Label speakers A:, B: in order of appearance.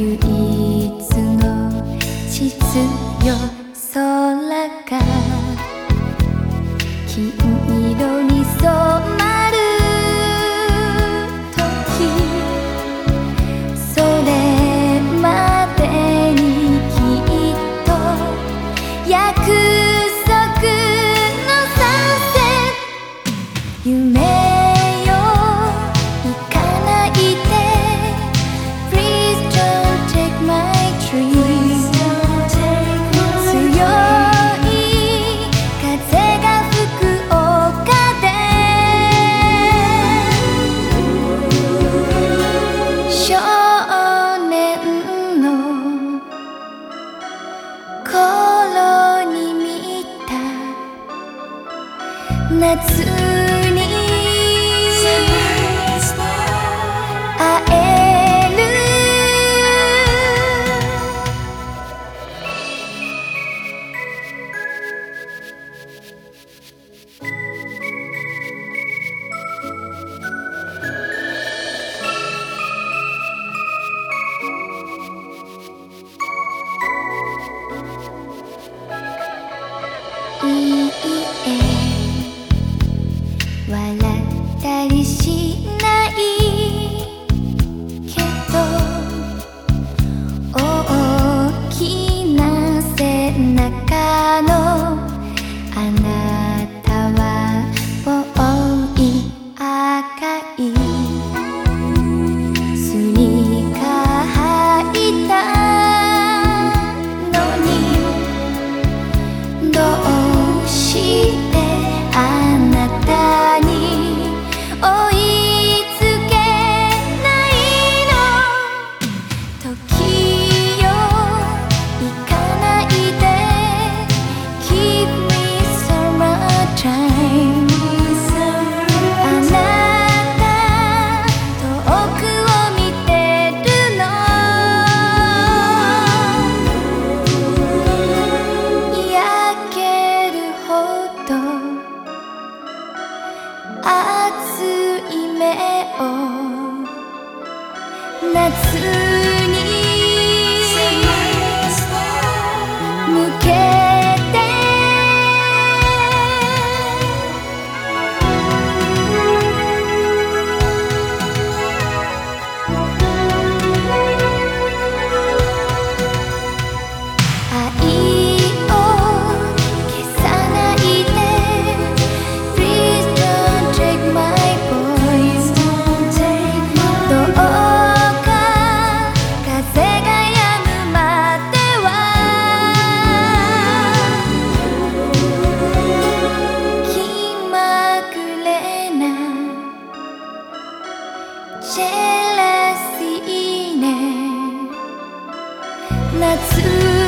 A: 唯一の地図よ空が金色に那 that's true ジェラシーね。夏